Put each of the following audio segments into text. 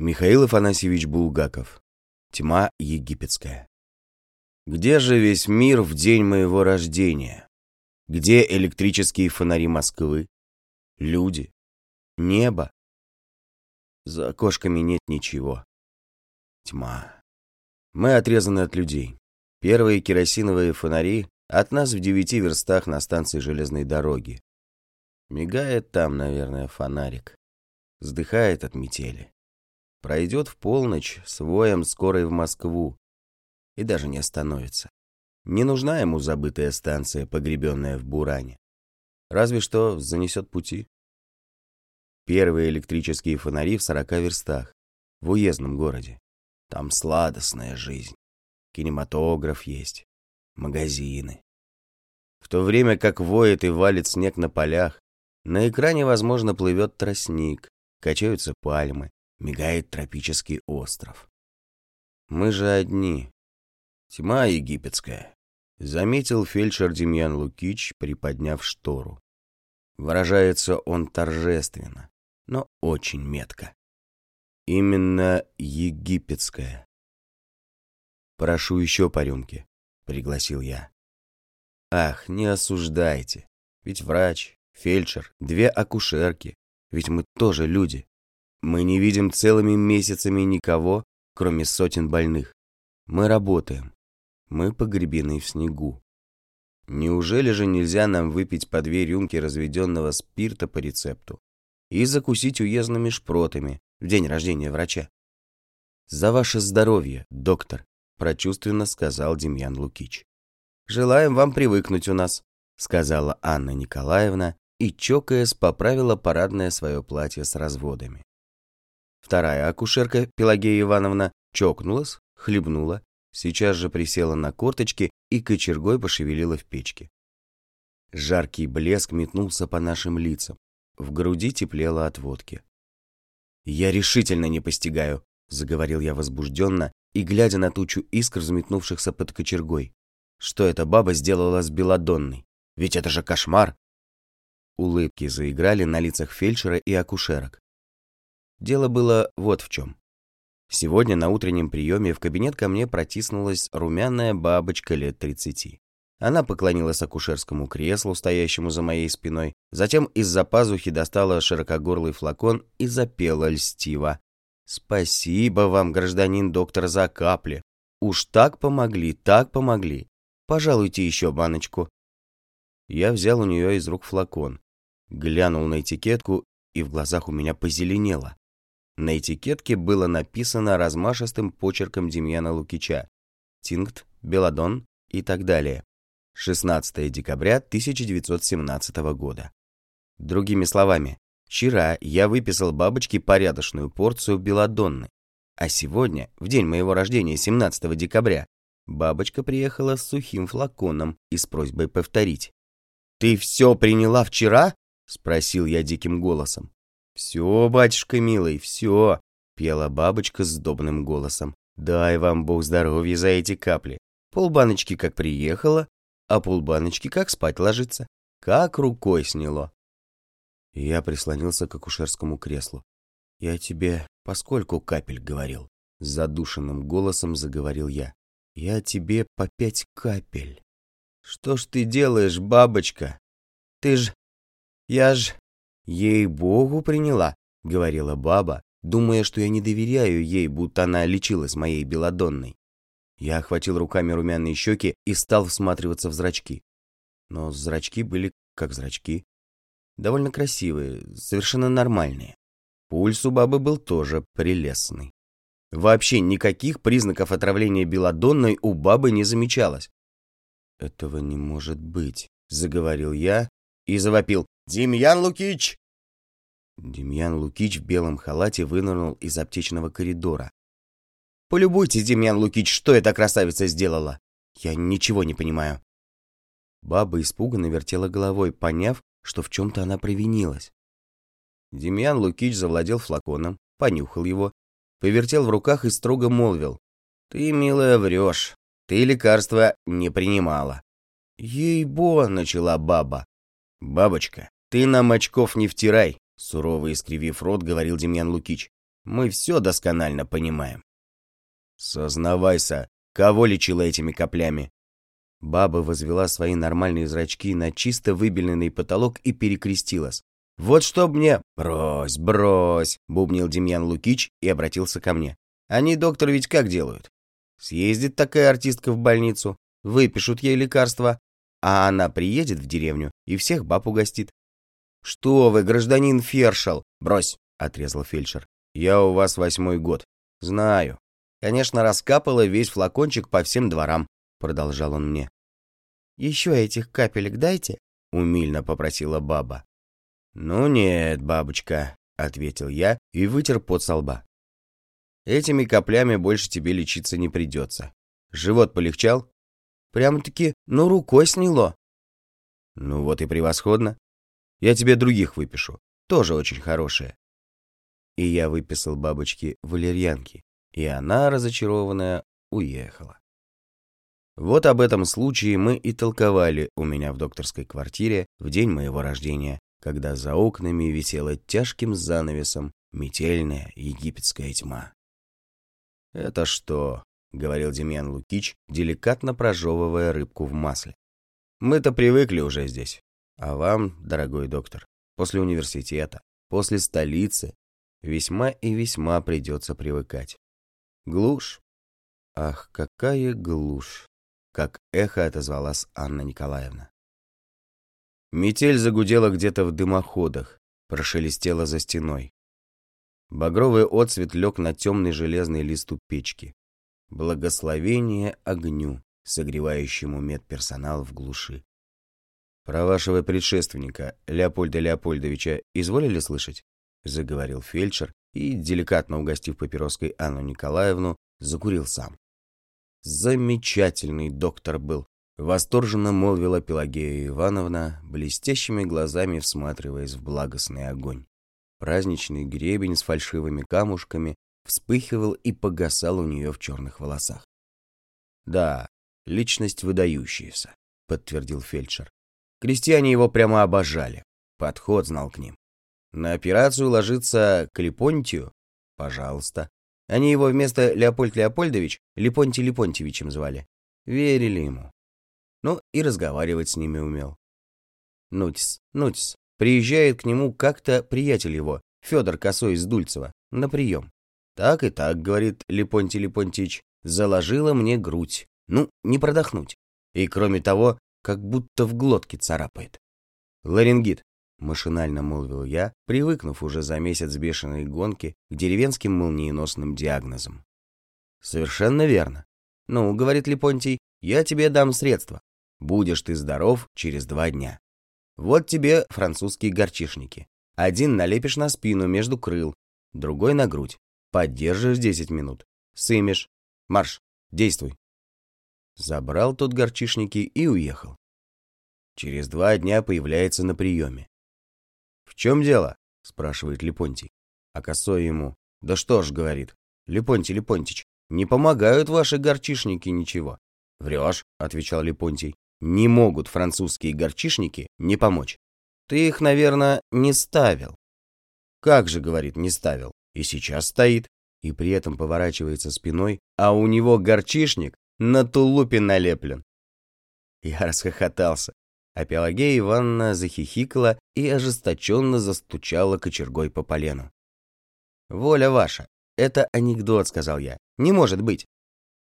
Михаил Афанасьевич Булгаков. Тьма египетская. Где же весь мир в день моего рождения? Где электрические фонари Москвы? Люди? Небо? За окошками нет ничего. Тьма. Мы отрезаны от людей. Первые керосиновые фонари от нас в девяти верстах на станции железной дороги. Мигает там, наверное, фонарик. Вздыхает от метели. Пройдет в полночь с воем скорой в Москву. И даже не остановится. Не нужна ему забытая станция, погребенная в буране. Разве что занесет пути. Первые электрические фонари в сорока верстах, в уездном городе. Там сладостная жизнь. Кинематограф есть, магазины. В то время как воет и валит снег на полях, на экране, возможно, плывет тростник, качаются пальмы, мигает тропический остров. Мы же одни. Тьма египетская. Заметил фельдшер Демьян Лукич, приподняв штору. Выражается он торжественно, но очень метко. Именно египетская. «Прошу еще по рюмке», — пригласил я. «Ах, не осуждайте. Ведь врач, фельдшер, две акушерки. Ведь мы тоже люди. Мы не видим целыми месяцами никого, кроме сотен больных. Мы работаем. Мы погребены в снегу. Неужели же нельзя нам выпить по две рюмки разведенного спирта по рецепту и закусить уездными шпротами в день рождения врача? «За ваше здоровье, доктор», – прочувственно сказал Демьян Лукич. «Желаем вам привыкнуть у нас», – сказала Анна Николаевна и, чокаясь, поправила парадное свое платье с разводами. Вторая акушерка, Пелагея Ивановна, чокнулась, хлебнула, сейчас же присела на корточки и кочергой пошевелила в печке. Жаркий блеск метнулся по нашим лицам. В груди теплело от водки. «Я решительно не постигаю», — заговорил я возбужденно и, глядя на тучу искр, взметнувшихся под кочергой. «Что эта баба сделала с Беладонной? Ведь это же кошмар!» Улыбки заиграли на лицах фельдшера и акушерок. Дело было вот в чем. Сегодня на утреннем приеме в кабинет ко мне протиснулась румяная бабочка лет 30. Она поклонилась акушерскому креслу, стоящему за моей спиной, затем из-за пазухи достала широкогорлый флакон и запела льстиво. «Спасибо вам, гражданин доктор, за капли. Уж так помогли, так помогли. Пожалуйте еще баночку». Я взял у нее из рук флакон, глянул на этикетку, и в глазах у меня позеленело. На этикетке было написано размашистым почерком Демьяна Лукича «Тинкт», «Беладон» и так далее. 16 декабря 1917 года. Другими словами, вчера я выписал бабочке порядочную порцию беладонны, а сегодня, в день моего рождения, 17 декабря, бабочка приехала с сухим флаконом и с просьбой повторить. «Ты все приняла вчера?» — спросил я диким голосом. «Все, батюшка милый, все!» — пела бабочка с добным голосом. «Дай вам Бог здоровья за эти капли. Полбаночки как приехала, а полбаночки как спать ложится. Как рукой сняло». Я прислонился к акушерскому креслу. «Я тебе поскольку капель говорил?» Задушенным голосом заговорил я. «Я тебе по пять капель». «Что ж ты делаешь, бабочка? Ты ж... Я ж...» «Ей-богу, приняла», — говорила баба, думая, что я не доверяю ей, будто она лечилась моей белодонной. Я охватил руками румяные щеки и стал всматриваться в зрачки. Но зрачки были как зрачки. Довольно красивые, совершенно нормальные. Пульс у бабы был тоже прелестный. Вообще никаких признаков отравления белодонной у бабы не замечалось. «Этого не может быть», — заговорил я и завопил. «Демьян Лукич!» Демьян Лукич в белом халате вынырнул из аптечного коридора. «Полюбуйтесь, Демьян Лукич, что эта красавица сделала! Я ничего не понимаю!» Баба испуганно вертела головой, поняв, что в чем-то она провинилась. Демьян Лукич завладел флаконом, понюхал его, повертел в руках и строго молвил. «Ты, милая, врешь. Ты лекарства не принимала». «Ей-бо!» — начала баба. «Бабочка, ты нам очков не втирай. Сурово искривив рот, говорил Демьян Лукич. Мы все досконально понимаем. Сознавайся, кого лечила этими каплями? Баба возвела свои нормальные зрачки на чисто выбеленный потолок и перекрестилась. «Вот чтоб мне...» «Брось, брось!» — бубнил Демьян Лукич и обратился ко мне. «Они, доктор, ведь как делают? Съездит такая артистка в больницу, выпишут ей лекарства, а она приедет в деревню и всех баб угостит. «Что вы, гражданин Фершал?» «Брось!» — отрезал фельдшер. «Я у вас восьмой год. Знаю. Конечно, раскапала весь флакончик по всем дворам», — продолжал он мне. «Еще этих капелек дайте?» — умильно попросила баба. «Ну нет, бабочка», — ответил я и вытер пот со лба. «Этими каплями больше тебе лечиться не придется. Живот полегчал?» «Прямо-таки, ну, рукой сняло». «Ну вот и превосходно. Я тебе других выпишу, тоже очень хорошие». И я выписал бабочке валерьянки, и она, разочарованная, уехала. Вот об этом случае мы и толковали у меня в докторской квартире в день моего рождения, когда за окнами висела тяжким занавесом метельная египетская тьма. «Это что?» — говорил Демьян Лукич, деликатно прожевывая рыбку в масле. «Мы-то привыкли уже здесь. А вам, дорогой доктор, после университета, после столицы, весьма и весьма придется привыкать. Глушь. Ах, какая глушь! Как эхо отозвалась Анна Николаевна. Метель загудела где-то в дымоходах, прошелестела за стеной. Багровый отцвет лег на темный железный лист у печки. Благословение огню, согревающему медперсонал в глуши. «Про вашего предшественника, Леопольда Леопольдовича, изволили слышать?» — заговорил фельдшер и, деликатно угостив папироской Анну Николаевну, закурил сам. «Замечательный доктор был. Восторженно молвила Пелагея Ивановна, блестящими глазами всматриваясь в благостный огонь. Праздничный гребень с фальшивыми камушками вспыхивал и погасал у нее в черных волосах. «Да, личность выдающаяся», — подтвердил фельдшер. Крестьяне его прямо обожали. Подход знал к ним. На операцию ложиться к Липонтию? Пожалуйста. Они его вместо Леопольд Леопольдович Липонтий Липонтьевичем звали. Верили ему но и разговаривать с ними умел. Нутис, Нутис, приезжает к нему как-то приятель его, Федор Косой из Дульцева, на прием. Так и так, говорит Липонтий Липонтич, заложила мне грудь. Ну, не продохнуть. И кроме того, как будто в глотке царапает. Ларингит, машинально молвил я, привыкнув уже за месяц бешеной гонки к деревенским молниеносным диагнозам. Совершенно верно. Ну, говорит Липонтий, я тебе дам средства. Будешь ты здоров через два дня. Вот тебе французские горчишники. Один налепишь на спину между крыл, другой на грудь. Поддержишь 10 минут. Сымешь. Марш, действуй. Забрал тот горчишники и уехал. Через два дня появляется на приеме. «В чем дело?» — спрашивает Липонтий. А косой ему. «Да что ж», — говорит. «Липонтий Липонтич, не помогают ваши горчишники ничего». «Врешь», — отвечал Липонтий. Не могут французские горчишники не помочь. Ты их, наверное, не ставил. Как же, говорит, не ставил. И сейчас стоит. И при этом поворачивается спиной, а у него горчишник на тулупе налеплен. Я расхохотался. А Пелагея Ивановна захихикала и ожесточенно застучала кочергой по полену. «Воля ваша, это анекдот», — сказал я. «Не может быть».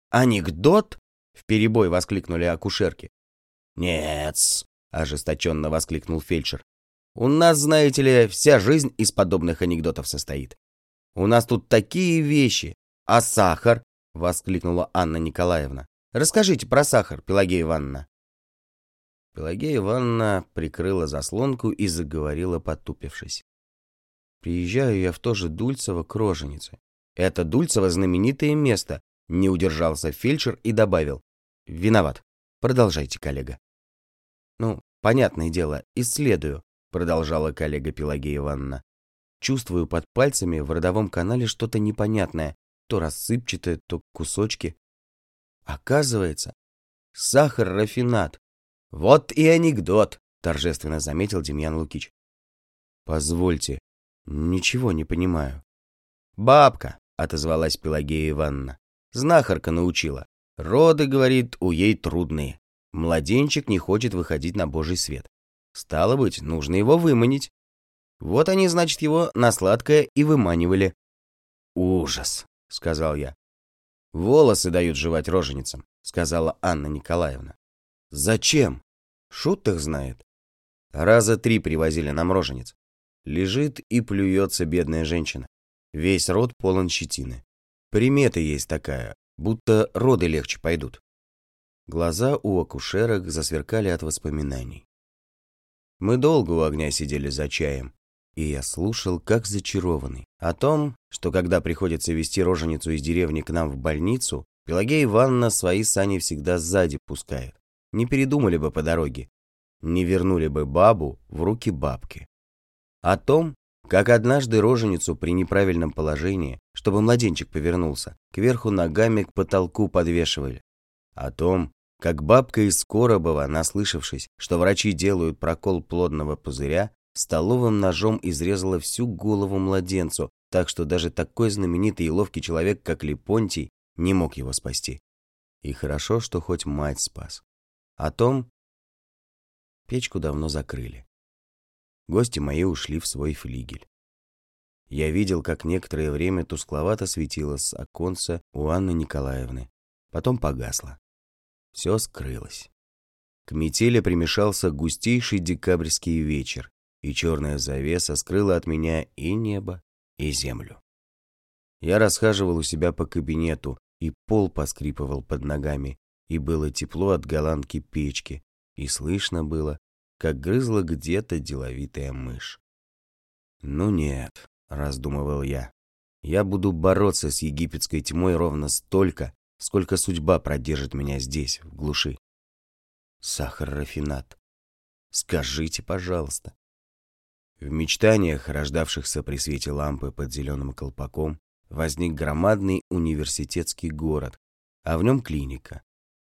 «Анекдот?» — вперебой воскликнули акушерки. «Нет-с», ожесточенно воскликнул фельдшер. «У нас, знаете ли, вся жизнь из подобных анекдотов состоит. У нас тут такие вещи. А сахар?» — воскликнула Анна Николаевна. «Расскажите про сахар, Пелагея Ивановна». Пелагея Ивановна прикрыла заслонку и заговорила, потупившись. «Приезжаю я в то же Дульцево к роженице. Это Дульцево знаменитое место», — не удержался фельдшер и добавил. «Виноват. Продолжайте, коллега». «Ну, понятное дело, исследую», — продолжала коллега Пелагея Ивановна. «Чувствую под пальцами в родовом канале что-то непонятное, то рассыпчатое, то кусочки. Оказывается, сахар-рафинат. Вот и анекдот», — торжественно заметил Демьян Лукич. «Позвольте, ничего не понимаю». «Бабка», — отозвалась Пелагея Ивановна. «Знахарка научила. Роды, говорит, у ей трудные. Младенчик не хочет выходить на божий свет. Стало быть, нужно его выманить. Вот они, значит, его на сладкое и выманивали. «Ужас», — сказал я. «Волосы дают жевать роженицам», — сказала Анна Николаевна. «Зачем?» Шут их знает. Раза три привозили нам рожениц. Лежит и плюется бедная женщина. Весь рот полон щетины. Примета есть такая, будто роды легче пойдут. Глаза у акушерок засверкали от воспоминаний. Мы долго у огня сидели за чаем, и я слушал, как зачарованный, о том, что когда приходится вести роженицу из деревни к нам в больницу, Пелагея Ивановна свои сани всегда сзади пускает. Не передумали бы по дороге, не вернули бы бабу в руки бабки. О том, как однажды роженицу при неправильном положении, чтобы младенчик повернулся, кверху ногами к потолку подвешивали. О том, как бабка из Коробова, наслышавшись, что врачи делают прокол плодного пузыря, столовым ножом изрезала всю голову младенцу, так что даже такой знаменитый и ловкий человек, как Липонтий, не мог его спасти. И хорошо, что хоть мать спас. О том, печку давно закрыли. Гости мои ушли в свой флигель. Я видел, как некоторое время тускловато светило с оконца у Анны Николаевны. Потом погасло. Все скрылось. К метели примешался густейший декабрьский вечер, и черная завеса скрыла от меня и небо, и землю. Я расхаживал у себя по кабинету, и пол поскрипывал под ногами, и было тепло от голландки печки, и слышно было, как грызла где-то деловитая мышь. «Ну нет», — раздумывал я, — «я буду бороться с египетской тьмой ровно столько, сколько судьба продержит меня здесь, в глуши». Сахар-рафинат. Скажите, пожалуйста. В мечтаниях, рождавшихся при свете лампы под зеленым колпаком, возник громадный университетский город, а в нем клиника.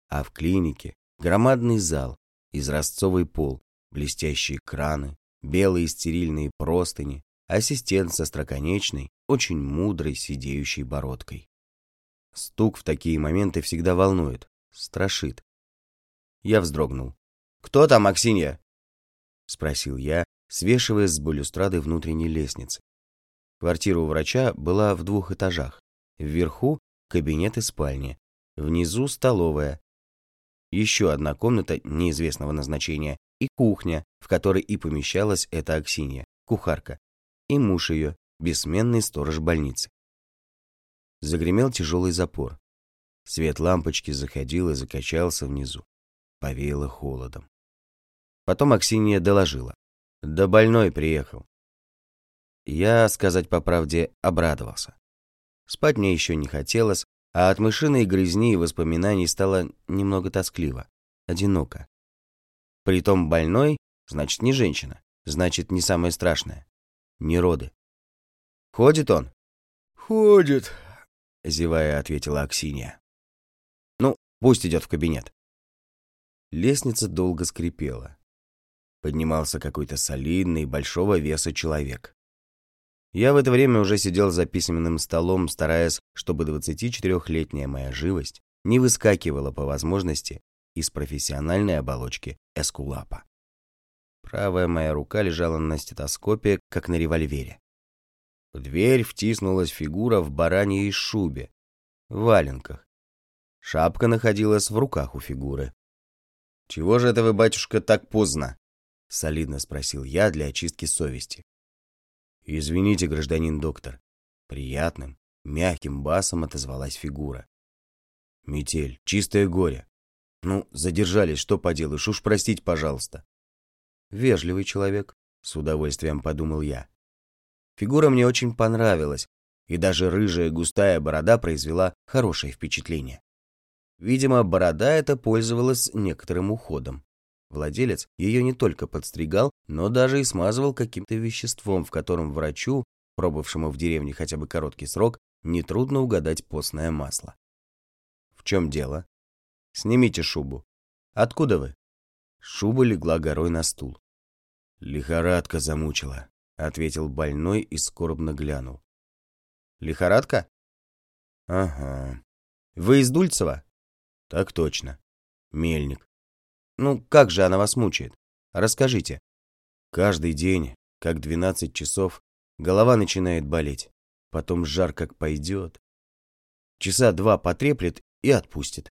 А в клинике громадный зал, изразцовый пол, блестящие краны, белые стерильные простыни, ассистент со строконечной, очень мудрой сидеющей бородкой. Стук в такие моменты всегда волнует, страшит. Я вздрогнул. «Кто там, Аксинья?» — спросил я, свешиваясь с балюстрады внутренней лестницы. Квартира у врача была в двух этажах. Вверху — кабинет и спальня. Внизу — столовая. Еще одна комната неизвестного назначения и кухня, в которой и помещалась эта Аксинья, кухарка, и муж ее, бессменный сторож больницы. Загремел тяжелый запор. Свет лампочки заходил и закачался внизу. Повеяло холодом. Потом Аксинья доложила. Да больной приехал. Я, сказать по правде, обрадовался. Спать мне еще не хотелось, а от мышиной грязни и воспоминаний стало немного тоскливо, одиноко. Притом больной, значит, не женщина. Значит, не самое страшное. Не роды. Ходит он? Ходит, зевая, ответила Аксинья. Ну, пусть идет в кабинет. Лестница долго скрипела. Поднимался какой-то солидный, большого веса человек. Я в это время уже сидел за письменным столом, стараясь, чтобы 24-летняя моя живость не выскакивала по возможности из профессиональной оболочки эскулапа. Правая моя рука лежала на стетоскопе, как на револьвере. В дверь втиснулась фигура в бараньей шубе, в валенках. Шапка находилась в руках у фигуры. «Чего же это вы, батюшка, так поздно?» — солидно спросил я для очистки совести. «Извините, гражданин доктор». Приятным, мягким басом отозвалась фигура. «Метель, чистое горе. Ну, задержались, что поделаешь, уж простить, пожалуйста. Вежливый человек, с удовольствием подумал я. Фигура мне очень понравилась, и даже рыжая густая борода произвела хорошее впечатление. Видимо, борода эта пользовалась некоторым уходом. Владелец ее не только подстригал, но даже и смазывал каким-то веществом, в котором врачу, пробовавшему в деревне хотя бы короткий срок, нетрудно угадать постное масло. В чем дело? Снимите шубу. Откуда вы? Шуба легла горой на стул. Лихорадка замучила, ответил больной и скорбно глянул. Лихорадка? Ага. Вы из Дульцева? Так точно. Мельник. Ну, как же она вас мучает? Расскажите. Каждый день, как 12 часов, голова начинает болеть. Потом жар как пойдет. Часа два потреплет и отпустит.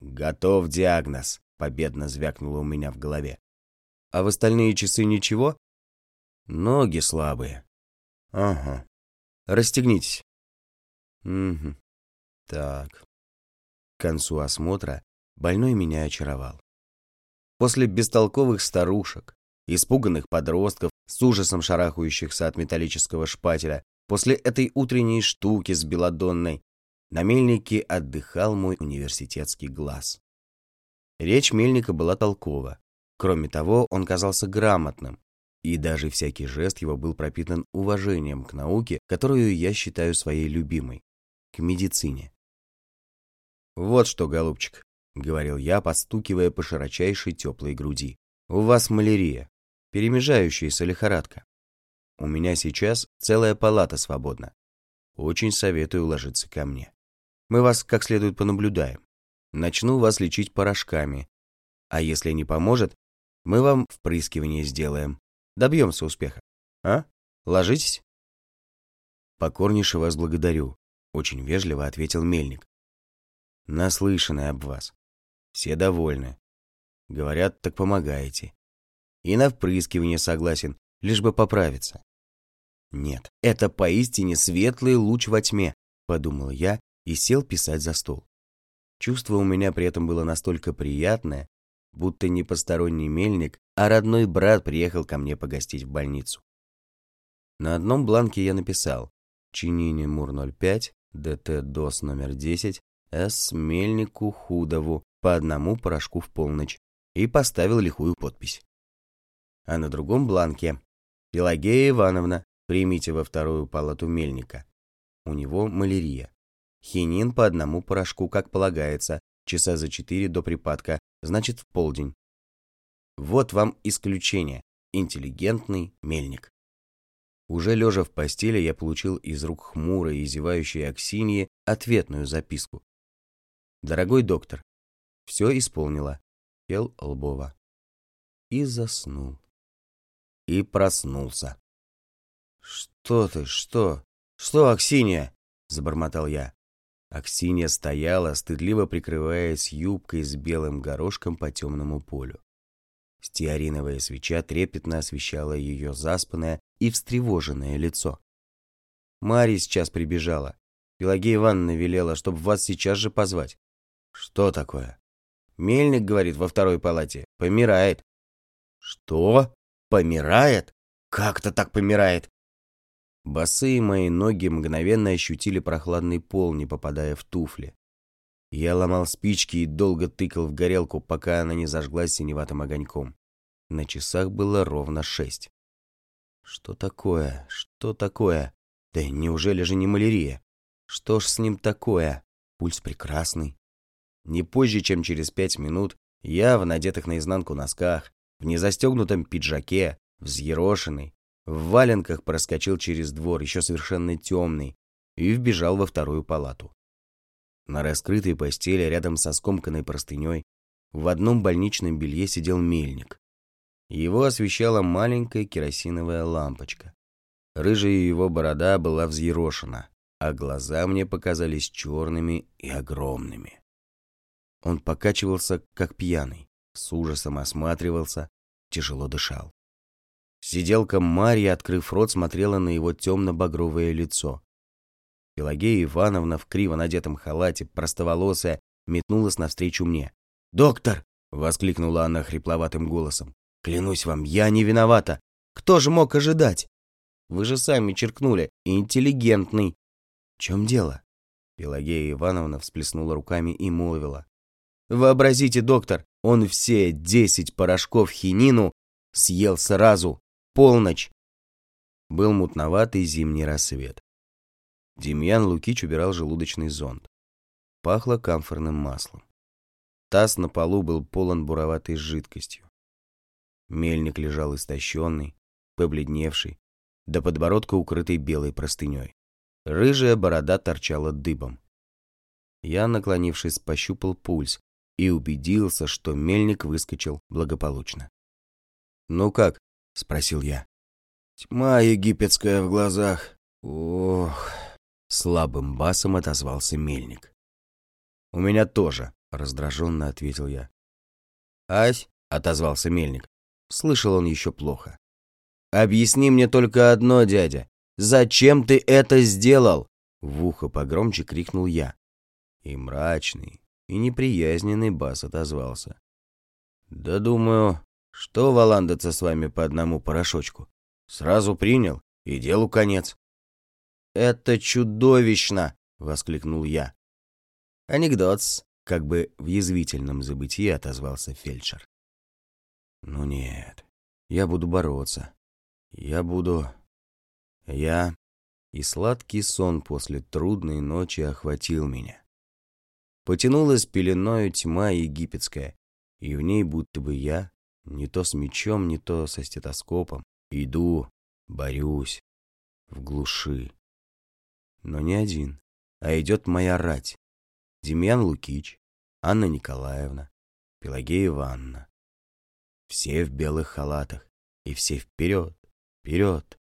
Готов диагноз, победно звякнуло у меня в голове. А в остальные часы ничего? Ноги слабые. Ага. Расстегнитесь. Угу. Так. К концу осмотра больной меня очаровал. После бестолковых старушек, испуганных подростков, с ужасом шарахающихся от металлического шпателя, после этой утренней штуки с белодонной, на мельнике отдыхал мой университетский глаз. Речь мельника была толкова. Кроме того, он казался грамотным, и даже всякий жест его был пропитан уважением к науке, которую я считаю своей любимой, к медицине. «Вот что, голубчик», — говорил я, постукивая по широчайшей теплой груди, — «у вас малярия, перемежающаяся лихорадка. У меня сейчас целая палата свободна. Очень советую ложиться ко мне. Мы вас как следует понаблюдаем. Начну вас лечить порошками. А если не поможет, мы вам впрыскивание сделаем. Добьемся успеха. А? Ложитесь?» «Покорнейше вас благодарю», — очень вежливо ответил Мельник. «Наслышаны об вас. Все довольны. Говорят, так помогаете. И на впрыскивание согласен, лишь бы поправиться». «Нет, это поистине светлый луч во тьме», — подумал я и сел писать за стол. Чувство у меня при этом было настолько приятное, будто не посторонний мельник, а родной брат приехал ко мне погостить в больницу. На одном бланке я написал «Чинини Мур-05, ДТ ДОС номер 10, С. Мельнику Худову по одному порошку в полночь» и поставил лихую подпись. А на другом бланке «Пелагея Ивановна, примите во вторую палату мельника. У него малярия. Хинин по одному порошку, как полагается, часа за четыре до припадка, значит в полдень. Вот вам исключение. Интеллигентный мельник. Уже лежа в постели, я получил из рук хмурой и зевающей Аксиньи ответную записку. «Дорогой доктор, все исполнила. Пел Лбова». И заснул. И проснулся. «Что ты, что? Что, Аксинья?» — забормотал я. Аксинья стояла, стыдливо прикрываясь юбкой с белым горошком по темному полю. Стеариновая свеча трепетно освещала ее заспанное и встревоженное лицо. Марья сейчас прибежала. Пелагея Ивановна велела, чтобы вас сейчас же позвать. Что такое? Мельник, говорит, во второй палате. Помирает. Что? Помирает? Как-то так помирает? Босые мои ноги мгновенно ощутили прохладный пол, не попадая в туфли. Я ломал спички и долго тыкал в горелку, пока она не зажглась синеватым огоньком. На часах было ровно шесть. Что такое? Что такое? Да неужели же не малярия? Что ж с ним такое? Пульс прекрасный. Не позже, чем через пять минут, я в надетых наизнанку носках, в незастегнутом пиджаке, взъерошенный, в валенках проскочил через двор, еще совершенно темный, и вбежал во вторую палату. На раскрытой постели рядом со скомканной простыней в одном больничном белье сидел мельник. Его освещала маленькая керосиновая лампочка. Рыжая его борода была взъерошена, а глаза мне показались черными и огромными. Он покачивался, как пьяный, с ужасом осматривался, тяжело дышал. Сиделка Марья, открыв рот, смотрела на его темно-багровое лицо. Пелагея Ивановна в криво надетом халате, простоволосая, метнулась навстречу мне. «Доктор!» — воскликнула она хрипловатым голосом. «Клянусь вам, я не виновата! Кто же мог ожидать? Вы же сами черкнули, интеллигентный!» «В чем дело?» Пелагея Ивановна всплеснула руками и молвила. «Вообразите, доктор, он все десять порошков хинину съел сразу!» Полночь. Был мутноватый зимний рассвет. Демьян Лукич убирал желудочный зонд. Пахло камфорным маслом. Таз на полу был полон буроватой жидкостью. Мельник лежал истощенный, побледневший, до подбородка укрытый белой простыней. Рыжая борода торчала дыбом. Я, наклонившись, пощупал пульс и убедился, что мельник выскочил благополучно. «Ну как?» — спросил я. «Тьма египетская в глазах. Ох!» — слабым басом отозвался мельник. «У меня тоже», — раздраженно ответил я. «Ась?» — отозвался мельник. Слышал он еще плохо. «Объясни мне только одно, дядя. Зачем ты это сделал?» В ухо погромче крикнул я. И мрачный, и неприязненный бас отозвался. «Да думаю, что валандаться с вами по одному порошочку? Сразу принял, и делу конец». «Это чудовищно!» — воскликнул я. «Анекдот как бы в язвительном забытии отозвался фельдшер. «Ну нет, я буду бороться. Я буду... Я...» И сладкий сон после трудной ночи охватил меня. Потянулась пеленою тьма египетская, и в ней будто бы я, не то с мечом, не то со стетоскопом, иду, борюсь, в глуши. Но не один, а идет моя рать. Демьян Лукич, Анна Николаевна, Пелагея Ивановна. Все в белых халатах, и все вперед, вперед.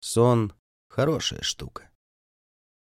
Сон — хорошая штука.